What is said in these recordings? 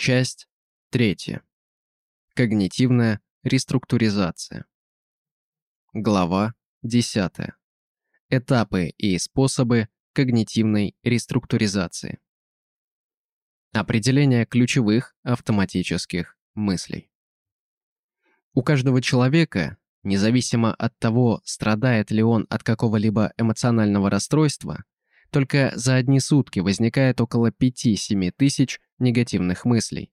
Часть третья. Когнитивная реструктуризация. Глава 10. Этапы и способы когнитивной реструктуризации. Определение ключевых автоматических мыслей. У каждого человека, независимо от того, страдает ли он от какого-либо эмоционального расстройства, только за одни сутки возникает около 5-7 тысяч негативных мыслей,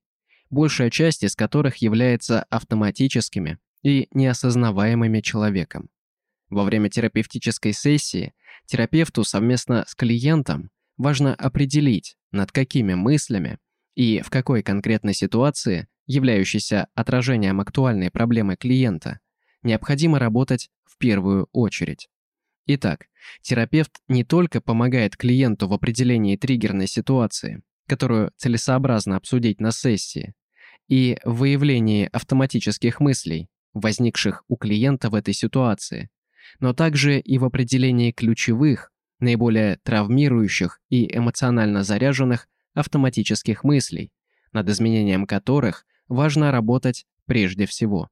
большая часть из которых является автоматическими и неосознаваемыми человеком. Во время терапевтической сессии терапевту совместно с клиентом важно определить, над какими мыслями и в какой конкретной ситуации, являющейся отражением актуальной проблемы клиента, необходимо работать в первую очередь. Итак, терапевт не только помогает клиенту в определении триггерной ситуации, которую целесообразно обсудить на сессии, и выявлении автоматических мыслей, возникших у клиента в этой ситуации, но также и в определении ключевых, наиболее травмирующих и эмоционально заряженных автоматических мыслей, над изменением которых важно работать прежде всего.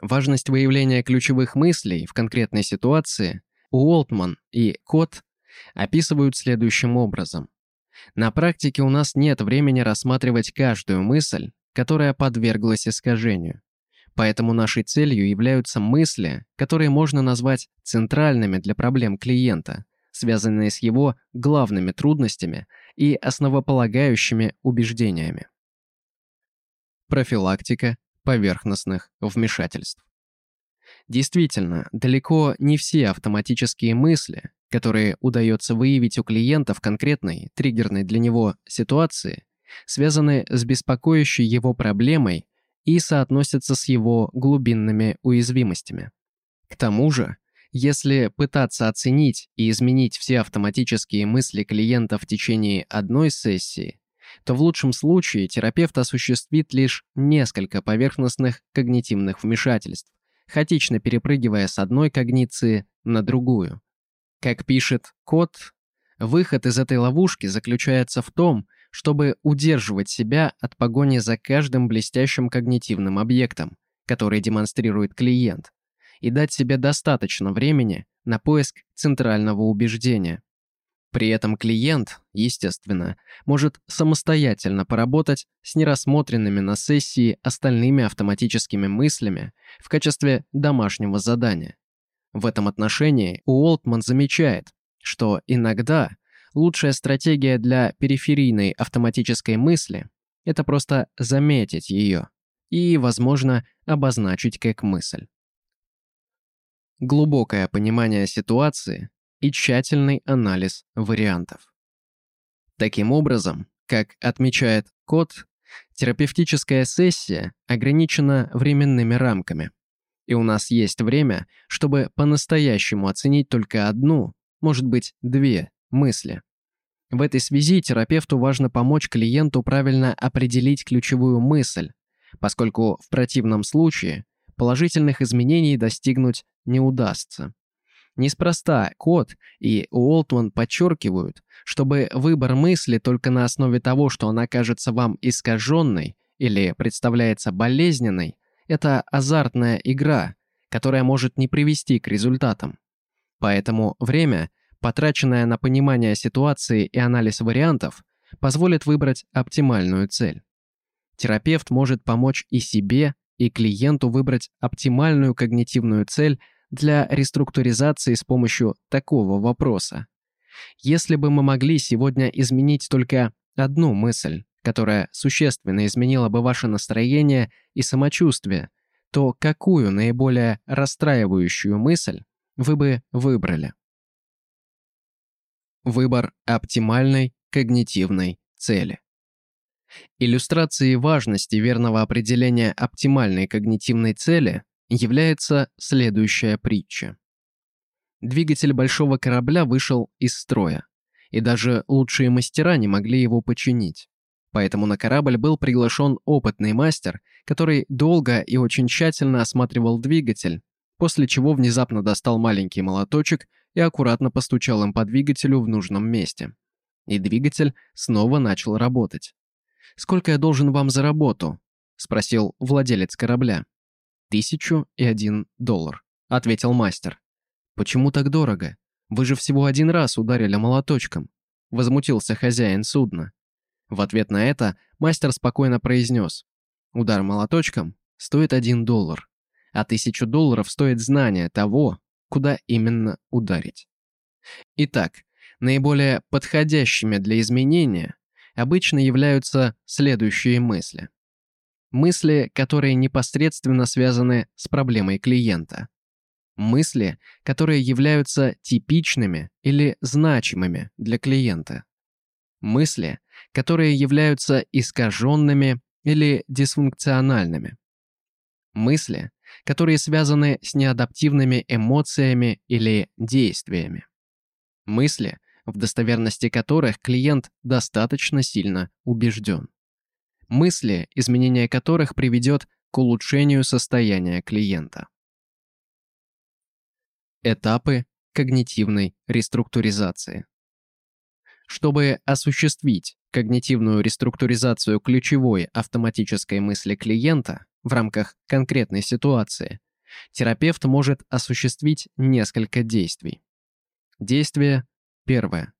Важность выявления ключевых мыслей в конкретной ситуации Уолтман и Кот описывают следующим образом. На практике у нас нет времени рассматривать каждую мысль, которая подверглась искажению. Поэтому нашей целью являются мысли, которые можно назвать центральными для проблем клиента, связанные с его главными трудностями и основополагающими убеждениями. Профилактика поверхностных вмешательств. Действительно, далеко не все автоматические мысли, которые удается выявить у клиента в конкретной, триггерной для него ситуации, связаны с беспокоящей его проблемой и соотносятся с его глубинными уязвимостями. К тому же, если пытаться оценить и изменить все автоматические мысли клиента в течение одной сессии, то в лучшем случае терапевт осуществит лишь несколько поверхностных когнитивных вмешательств, хаотично перепрыгивая с одной когниции на другую. Как пишет Кот, выход из этой ловушки заключается в том, чтобы удерживать себя от погони за каждым блестящим когнитивным объектом, который демонстрирует клиент, и дать себе достаточно времени на поиск центрального убеждения. При этом клиент, естественно, может самостоятельно поработать с нерассмотренными на сессии остальными автоматическими мыслями в качестве домашнего задания. В этом отношении Уолтман замечает, что иногда лучшая стратегия для периферийной автоматической мысли – это просто заметить ее и, возможно, обозначить как мысль. Глубокое понимание ситуации и тщательный анализ вариантов. Таким образом, как отмечает Кот, терапевтическая сессия ограничена временными рамками, и у нас есть время, чтобы по-настоящему оценить только одну, может быть, две мысли. В этой связи терапевту важно помочь клиенту правильно определить ключевую мысль, поскольку в противном случае положительных изменений достигнуть не удастся. Неспроста Кот и Уолтман подчеркивают, чтобы выбор мысли только на основе того, что она кажется вам искаженной или представляется болезненной, это азартная игра, которая может не привести к результатам. Поэтому время, потраченное на понимание ситуации и анализ вариантов, позволит выбрать оптимальную цель. Терапевт может помочь и себе, и клиенту выбрать оптимальную когнитивную цель для реструктуризации с помощью такого вопроса. Если бы мы могли сегодня изменить только одну мысль, которая существенно изменила бы ваше настроение и самочувствие, то какую наиболее расстраивающую мысль вы бы выбрали? Выбор оптимальной когнитивной цели. Иллюстрацией важности верного определения оптимальной когнитивной цели является следующая притча. Двигатель большого корабля вышел из строя, и даже лучшие мастера не могли его починить. Поэтому на корабль был приглашен опытный мастер, который долго и очень тщательно осматривал двигатель, после чего внезапно достал маленький молоточек и аккуратно постучал им по двигателю в нужном месте. И двигатель снова начал работать. «Сколько я должен вам за работу?» – спросил владелец корабля. «Тысячу и один доллар», – ответил мастер. «Почему так дорого? Вы же всего один раз ударили молоточком», – возмутился хозяин судна. В ответ на это мастер спокойно произнес. «Удар молоточком стоит один доллар, а тысячу долларов стоит знание того, куда именно ударить». Итак, наиболее подходящими для изменения обычно являются следующие мысли. Мысли, которые непосредственно связаны с проблемой клиента. Мысли, которые являются типичными или значимыми для клиента. Мысли, которые являются искаженными или дисфункциональными. Мысли, которые связаны с неадаптивными эмоциями или действиями. Мысли, в достоверности которых клиент достаточно сильно убежден. Мысли, изменение которых приведет к улучшению состояния клиента. Этапы когнитивной реструктуризации. Чтобы осуществить когнитивную реструктуризацию ключевой автоматической мысли клиента в рамках конкретной ситуации, терапевт может осуществить несколько действий. Действие первое.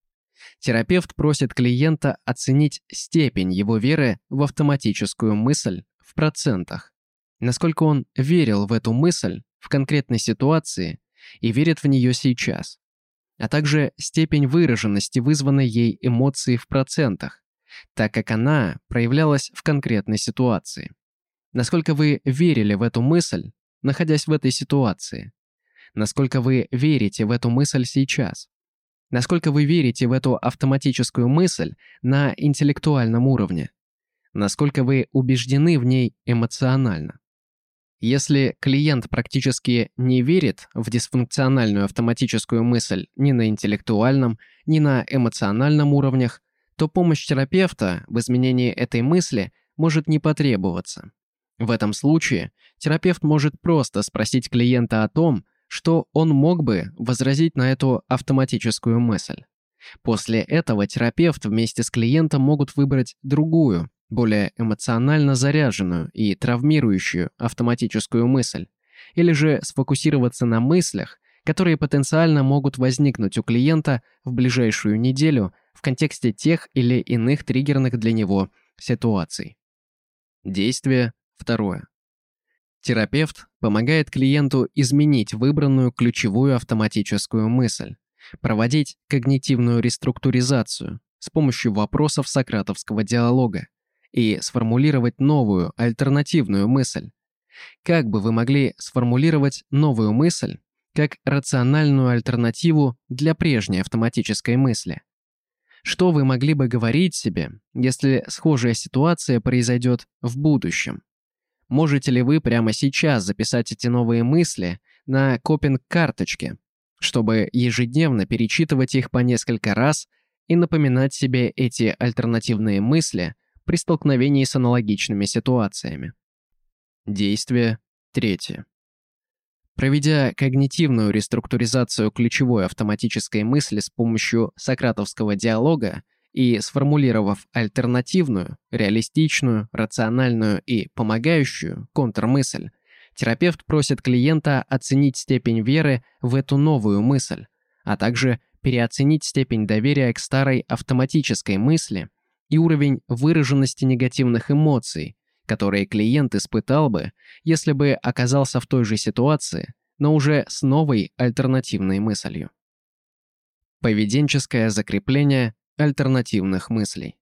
Терапевт просит клиента оценить степень его веры в автоматическую мысль в процентах. Насколько он верил в эту мысль в конкретной ситуации и верит в нее сейчас. А также степень выраженности вызванной ей эмоции в процентах, так как она проявлялась в конкретной ситуации. Насколько вы верили в эту мысль, находясь в этой ситуации насколько вы верите в эту мысль сейчас, насколько вы верите в эту автоматическую мысль на интеллектуальном уровне, насколько вы убеждены в ней эмоционально. Если клиент практически не верит в дисфункциональную автоматическую мысль ни на интеллектуальном, ни на эмоциональном уровнях, то помощь терапевта в изменении этой мысли может не потребоваться. В этом случае терапевт может просто спросить клиента о том, что он мог бы возразить на эту автоматическую мысль. После этого терапевт вместе с клиентом могут выбрать другую, более эмоционально заряженную и травмирующую автоматическую мысль, или же сфокусироваться на мыслях, которые потенциально могут возникнуть у клиента в ближайшую неделю в контексте тех или иных триггерных для него ситуаций. Действие второе. Терапевт помогает клиенту изменить выбранную ключевую автоматическую мысль, проводить когнитивную реструктуризацию с помощью вопросов сократовского диалога и сформулировать новую альтернативную мысль. Как бы вы могли сформулировать новую мысль как рациональную альтернативу для прежней автоматической мысли? Что вы могли бы говорить себе, если схожая ситуация произойдет в будущем? Можете ли вы прямо сейчас записать эти новые мысли на копинг-карточке, чтобы ежедневно перечитывать их по несколько раз и напоминать себе эти альтернативные мысли при столкновении с аналогичными ситуациями? Действие третье. Проведя когнитивную реструктуризацию ключевой автоматической мысли с помощью сократовского диалога, и сформулировав альтернативную, реалистичную, рациональную и помогающую контрмысль, терапевт просит клиента оценить степень веры в эту новую мысль, а также переоценить степень доверия к старой автоматической мысли и уровень выраженности негативных эмоций, которые клиент испытал бы, если бы оказался в той же ситуации, но уже с новой альтернативной мыслью. Поведенческое закрепление альтернативных мыслей.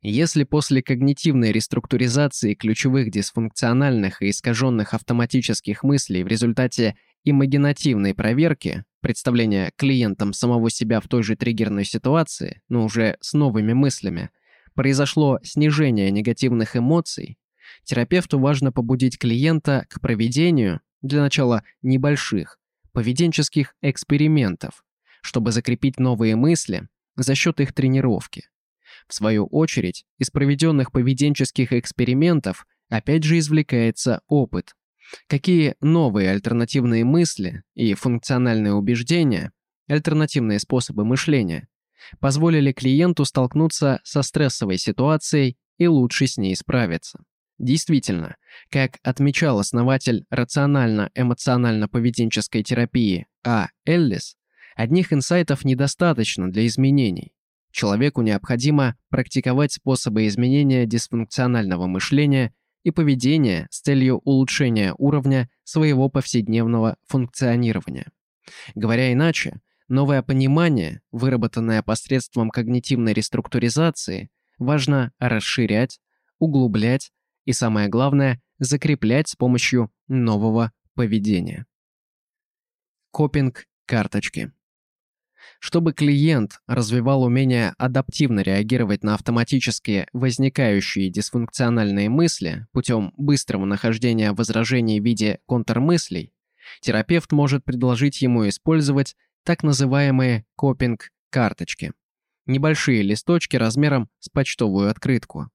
Если после когнитивной реструктуризации ключевых дисфункциональных и искаженных автоматических мыслей в результате имагинативной проверки, представления клиентам самого себя в той же триггерной ситуации, но уже с новыми мыслями, произошло снижение негативных эмоций, терапевту важно побудить клиента к проведению, для начала небольших, поведенческих экспериментов, чтобы закрепить новые мысли за счет их тренировки. В свою очередь, из проведенных поведенческих экспериментов опять же извлекается опыт. Какие новые альтернативные мысли и функциональные убеждения, альтернативные способы мышления, позволили клиенту столкнуться со стрессовой ситуацией и лучше с ней справиться. Действительно, как отмечал основатель рационально-эмоционально-поведенческой терапии А. Эллис, одних инсайтов недостаточно для изменений. Человеку необходимо практиковать способы изменения дисфункционального мышления и поведения с целью улучшения уровня своего повседневного функционирования. Говоря иначе, новое понимание, выработанное посредством когнитивной реструктуризации, важно расширять, углублять и, самое главное, закреплять с помощью нового поведения. Копинг карточки. Чтобы клиент развивал умение адаптивно реагировать на автоматически возникающие дисфункциональные мысли путем быстрого нахождения возражений в виде контрмыслей, терапевт может предложить ему использовать так называемые копинг-карточки. Небольшие листочки размером с почтовую открытку.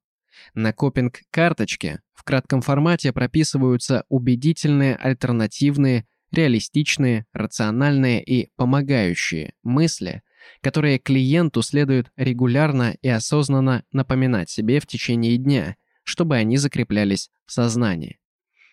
На копинг-карточке в кратком формате прописываются убедительные альтернативные реалистичные, рациональные и помогающие мысли, которые клиенту следует регулярно и осознанно напоминать себе в течение дня, чтобы они закреплялись в сознании.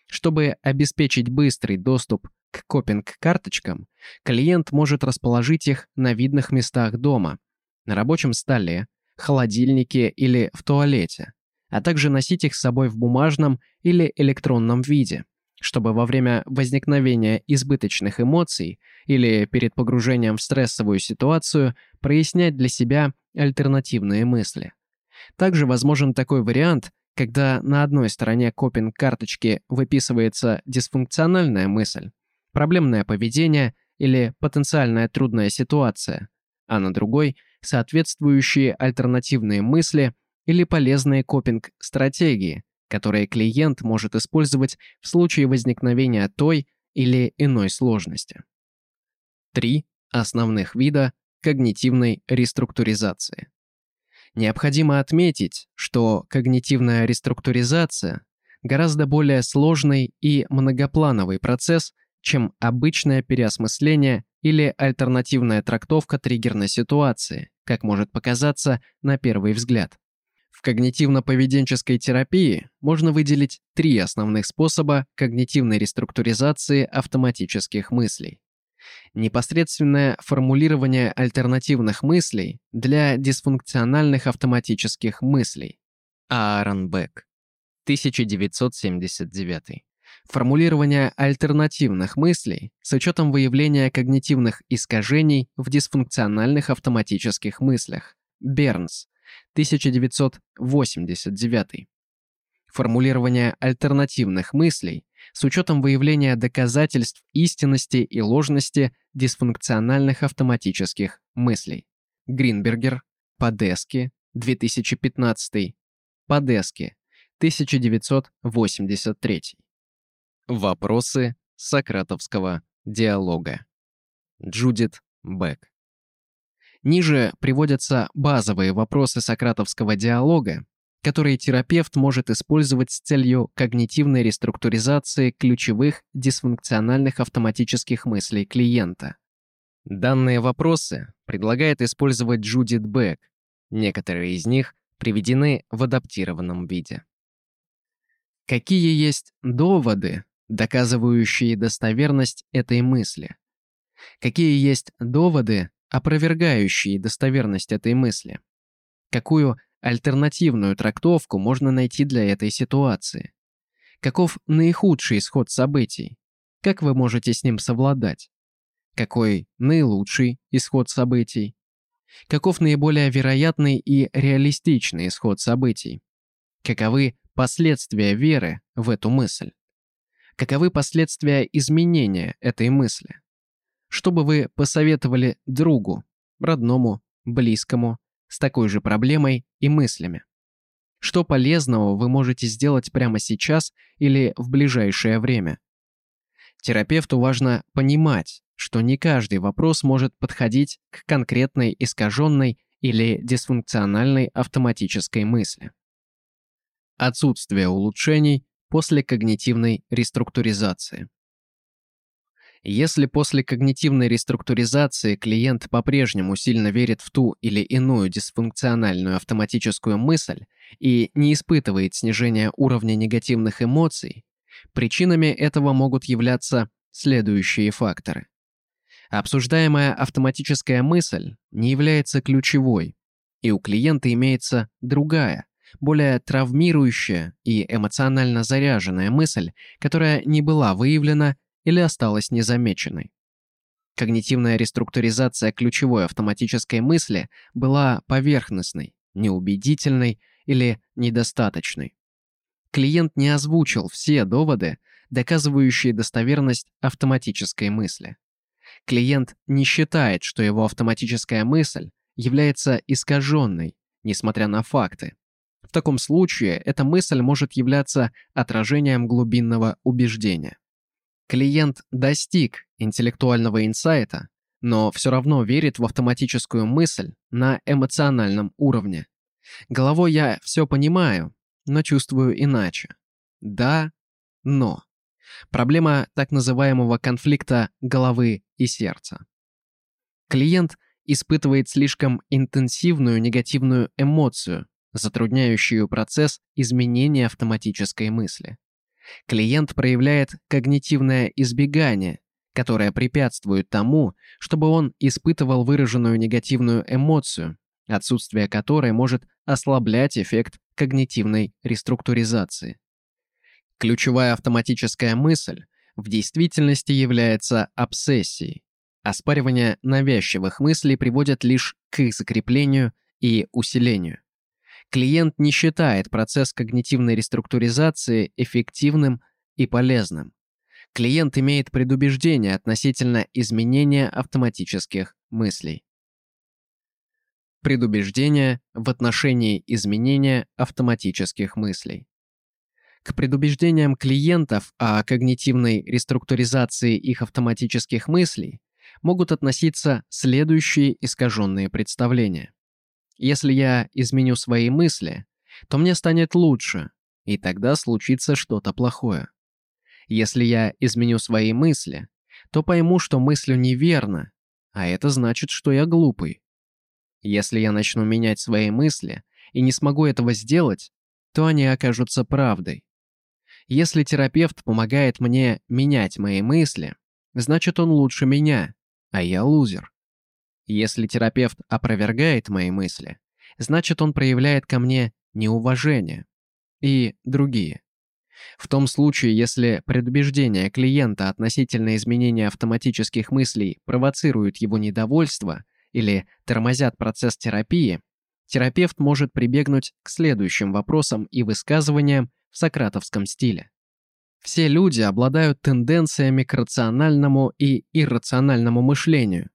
Чтобы обеспечить быстрый доступ к копинг-карточкам, клиент может расположить их на видных местах дома, на рабочем столе, холодильнике или в туалете, а также носить их с собой в бумажном или электронном виде – чтобы во время возникновения избыточных эмоций или перед погружением в стрессовую ситуацию прояснять для себя альтернативные мысли. Также возможен такой вариант, когда на одной стороне копинг-карточки выписывается дисфункциональная мысль, проблемное поведение или потенциальная трудная ситуация, а на другой – соответствующие альтернативные мысли или полезные копинг-стратегии – которые клиент может использовать в случае возникновения той или иной сложности. Три основных вида когнитивной реструктуризации. Необходимо отметить, что когнитивная реструктуризация гораздо более сложный и многоплановый процесс, чем обычное переосмысление или альтернативная трактовка триггерной ситуации, как может показаться на первый взгляд. В когнитивно-поведенческой терапии можно выделить три основных способа когнитивной реструктуризации автоматических мыслей. Непосредственное формулирование альтернативных мыслей для дисфункциональных автоматических мыслей. Аарон Бек, 1979. Формулирование альтернативных мыслей с учетом выявления когнитивных искажений в дисфункциональных автоматических мыслях. Бернс, 1989. Формулирование альтернативных мыслей с учетом выявления доказательств истинности и ложности дисфункциональных автоматических мыслей. Гринбергер, Падески, 2015. Падески, 1983. Вопросы сократовского диалога. Джудит Бек. Ниже приводятся базовые вопросы сократовского диалога, которые терапевт может использовать с целью когнитивной реструктуризации ключевых дисфункциональных автоматических мыслей клиента. Данные вопросы предлагает использовать Джудит Бек. Некоторые из них приведены в адаптированном виде. Какие есть доводы, доказывающие достоверность этой мысли? Какие есть доводы, опровергающие достоверность этой мысли. Какую альтернативную трактовку можно найти для этой ситуации? Каков наихудший исход событий? Как вы можете с ним совладать? Какой наилучший исход событий? Каков наиболее вероятный и реалистичный исход событий? Каковы последствия веры в эту мысль? Каковы последствия изменения этой мысли? Что бы вы посоветовали другу, родному, близкому, с такой же проблемой и мыслями? Что полезного вы можете сделать прямо сейчас или в ближайшее время? Терапевту важно понимать, что не каждый вопрос может подходить к конкретной искаженной или дисфункциональной автоматической мысли. Отсутствие улучшений после когнитивной реструктуризации. Если после когнитивной реструктуризации клиент по-прежнему сильно верит в ту или иную дисфункциональную автоматическую мысль и не испытывает снижения уровня негативных эмоций, причинами этого могут являться следующие факторы. Обсуждаемая автоматическая мысль не является ключевой, и у клиента имеется другая, более травмирующая и эмоционально заряженная мысль, которая не была выявлена или осталась незамеченной. Когнитивная реструктуризация ключевой автоматической мысли была поверхностной, неубедительной или недостаточной. Клиент не озвучил все доводы, доказывающие достоверность автоматической мысли. Клиент не считает, что его автоматическая мысль является искаженной, несмотря на факты. В таком случае эта мысль может являться отражением глубинного убеждения. Клиент достиг интеллектуального инсайта, но все равно верит в автоматическую мысль на эмоциональном уровне. Головой я все понимаю, но чувствую иначе. Да, но. Проблема так называемого конфликта головы и сердца. Клиент испытывает слишком интенсивную негативную эмоцию, затрудняющую процесс изменения автоматической мысли клиент проявляет когнитивное избегание, которое препятствует тому, чтобы он испытывал выраженную негативную эмоцию, отсутствие которой может ослаблять эффект когнитивной реструктуризации. Ключевая автоматическая мысль в действительности является обсессией. Оспаривание навязчивых мыслей приводит лишь к их закреплению и усилению. Клиент не считает процесс когнитивной реструктуризации эффективным и полезным. Клиент имеет предубеждение относительно изменения автоматических мыслей. Предубеждение в отношении изменения автоматических мыслей. К предубеждениям клиентов о когнитивной реструктуризации их автоматических мыслей могут относиться следующие искаженные представления. Если я изменю свои мысли, то мне станет лучше, и тогда случится что-то плохое. Если я изменю свои мысли, то пойму, что мыслю неверно, а это значит, что я глупый. Если я начну менять свои мысли и не смогу этого сделать, то они окажутся правдой. Если терапевт помогает мне менять мои мысли, значит он лучше меня, а я лузер. Если терапевт опровергает мои мысли, значит он проявляет ко мне неуважение. И другие. В том случае, если предубеждение клиента относительно изменения автоматических мыслей провоцируют его недовольство или тормозят процесс терапии, терапевт может прибегнуть к следующим вопросам и высказываниям в сократовском стиле. Все люди обладают тенденциями к рациональному и иррациональному мышлению,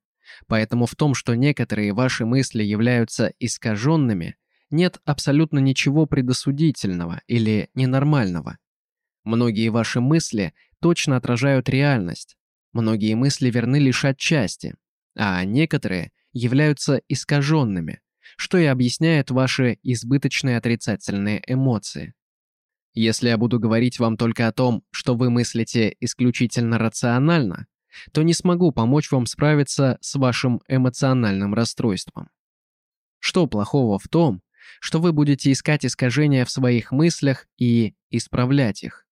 Поэтому в том, что некоторые ваши мысли являются искаженными, нет абсолютно ничего предосудительного или ненормального. Многие ваши мысли точно отражают реальность. Многие мысли верны лишь отчасти, а некоторые являются искаженными, что и объясняет ваши избыточные отрицательные эмоции. Если я буду говорить вам только о том, что вы мыслите исключительно рационально, то не смогу помочь вам справиться с вашим эмоциональным расстройством. Что плохого в том, что вы будете искать искажения в своих мыслях и исправлять их?